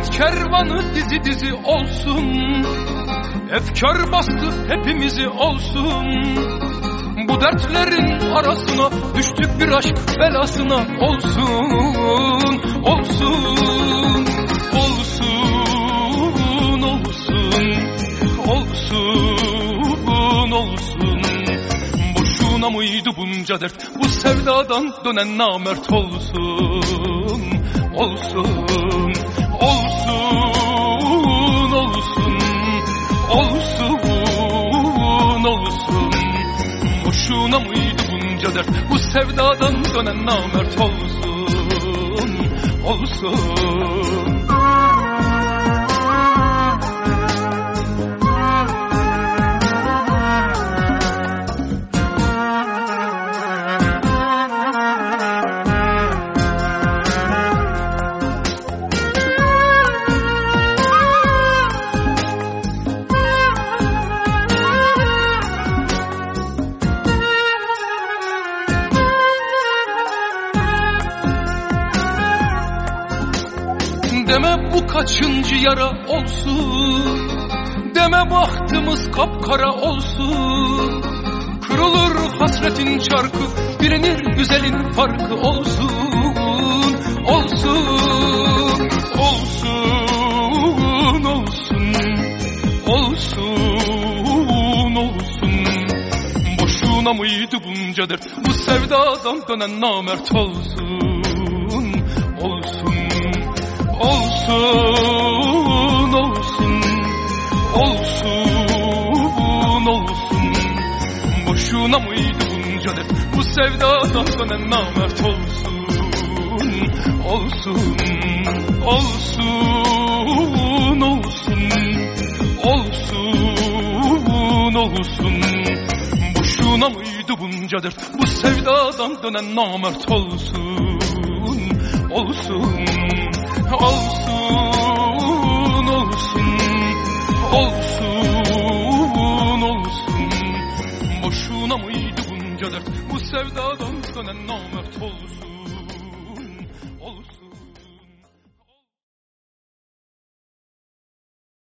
Dert kervanı dizi dizi olsun. Efkar bastı hepimizi olsun. Bu dertlerin arasına düştük bir aşk belasına olsun. Olsun Olsun Olsun Olsun Olsun. Boşuna mıydı bunca dert? Bu sevdadan dönen namert Olsun. Olsun Olsun Boşuna mıydı bunca dert? Bu sevdadan dönen namert olsun Olsun Deme bu kaçıncı yara olsun. Deme bahtımız kapkara olsun. Kırılır hasretin çarkı Bilinir güzelin farkı olsun. Olsun Olsun Olsun. Olsun Olsun. Boşuna mıydı bunca dert Bu sevdadan dönen namert olsun Olsun, olsun, olsun, olsun Boşuna mıydı bunca Bu sevdadan dönen namert olsun. Olsun, olsun, olsun. Olsun, olsun. Boşuna mıydı bunca dert? Bu sevdadan dönen namert olsun. Olsun olsun olsun olsun olsun. Boşuna mıydı bunca dert? Bu sevdadan dönen namert olsun